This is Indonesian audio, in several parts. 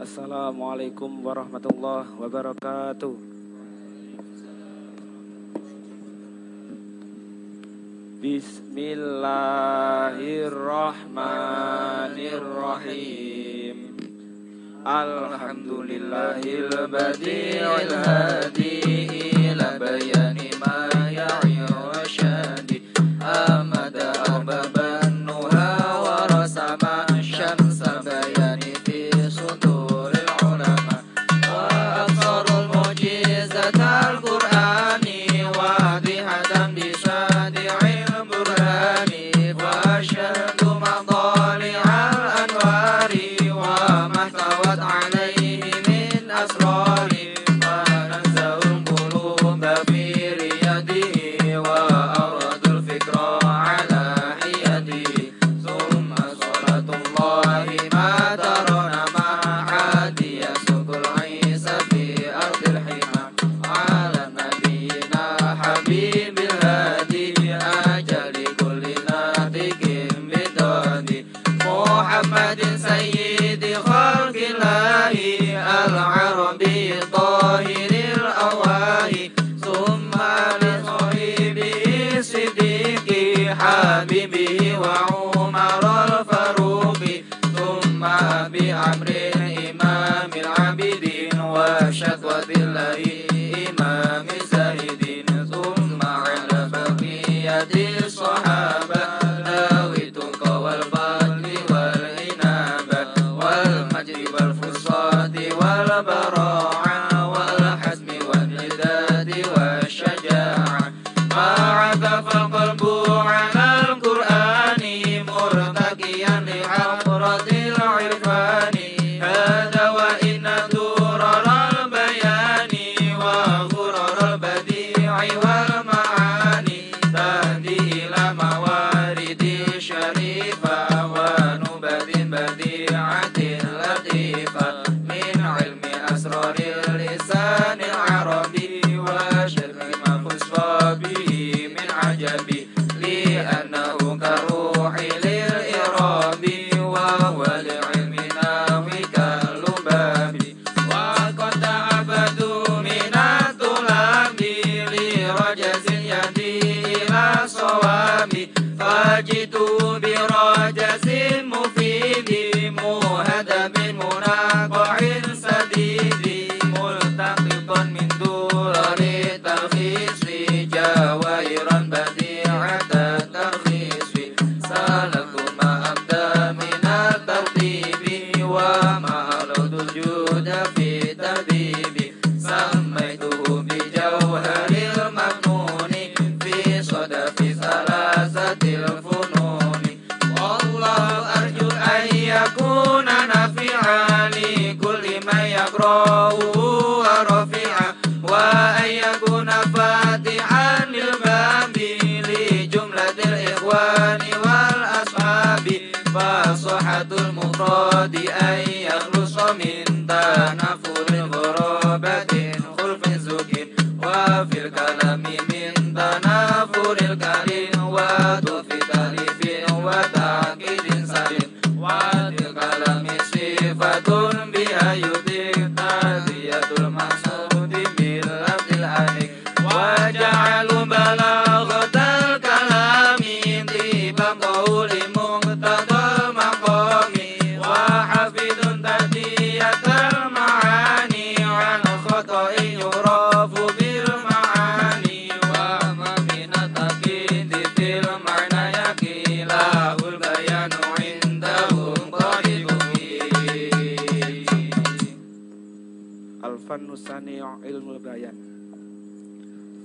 Assalamualaikum warahmatullahi wabarakatuh. Bismillahirrahmanirrahim. Alhamdulillahilbadi'il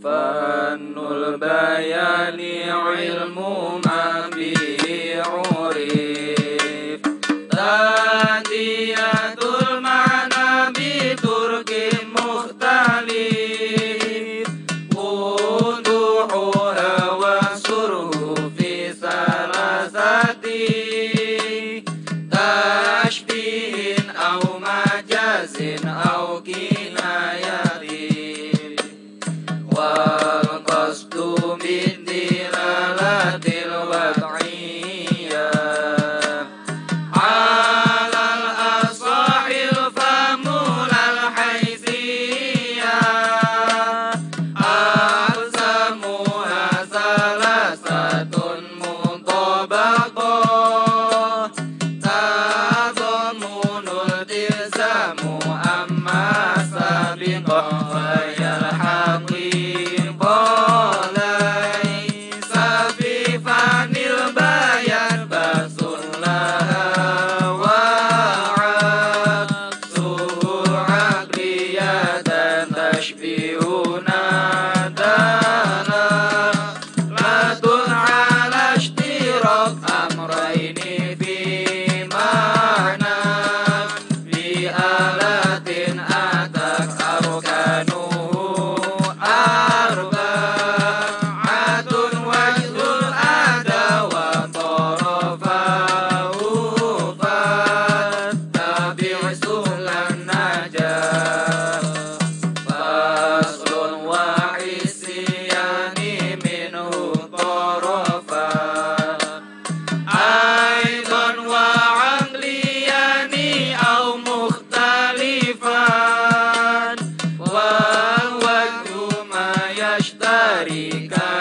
فن البيان علم Africa.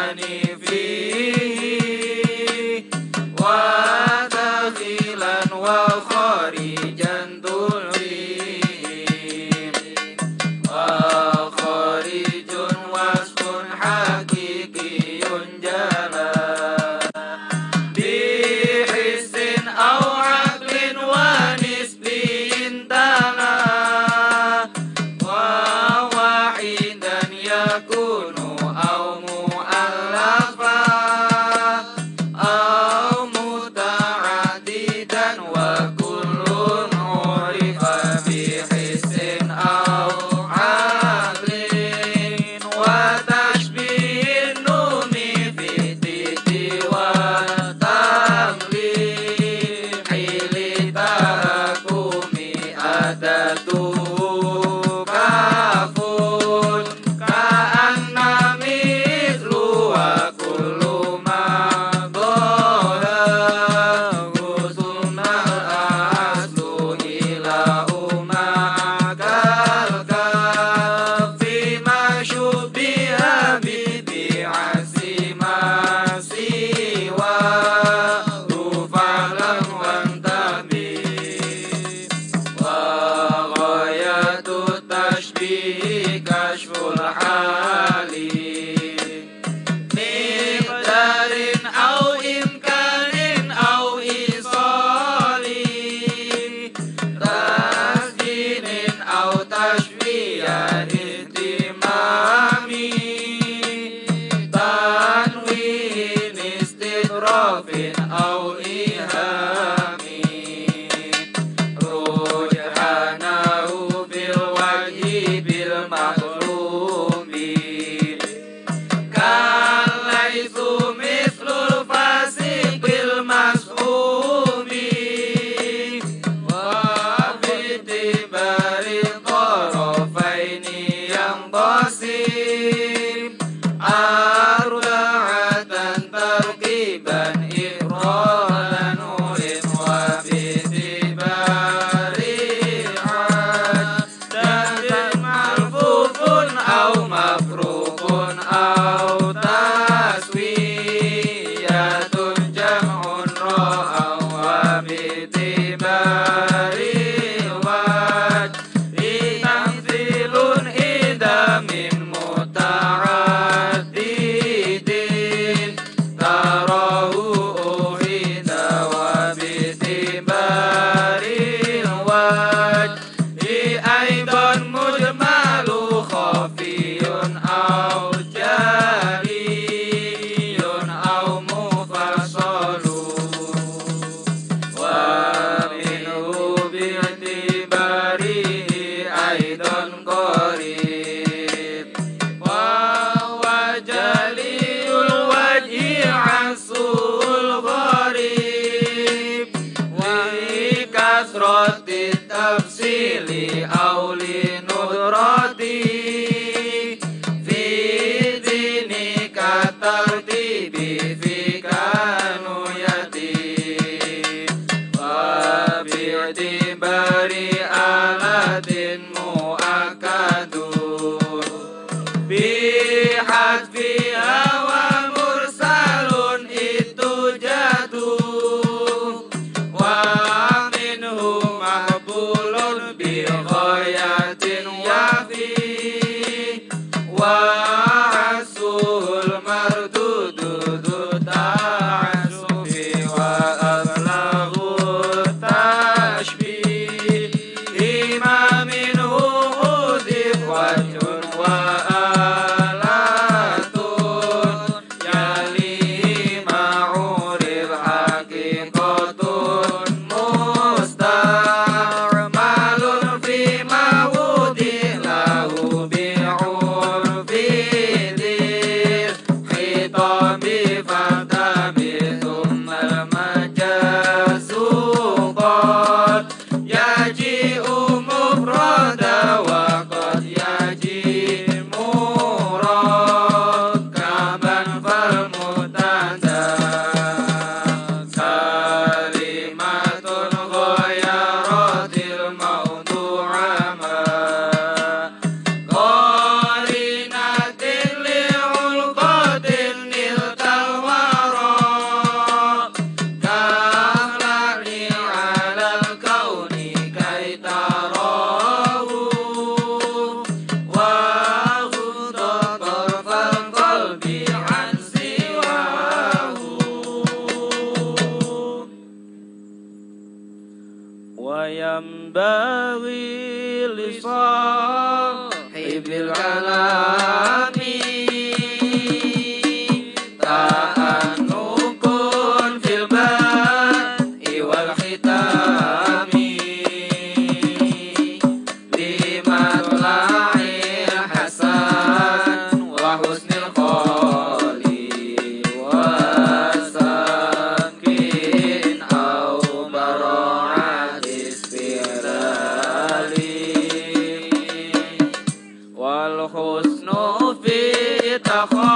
Oh.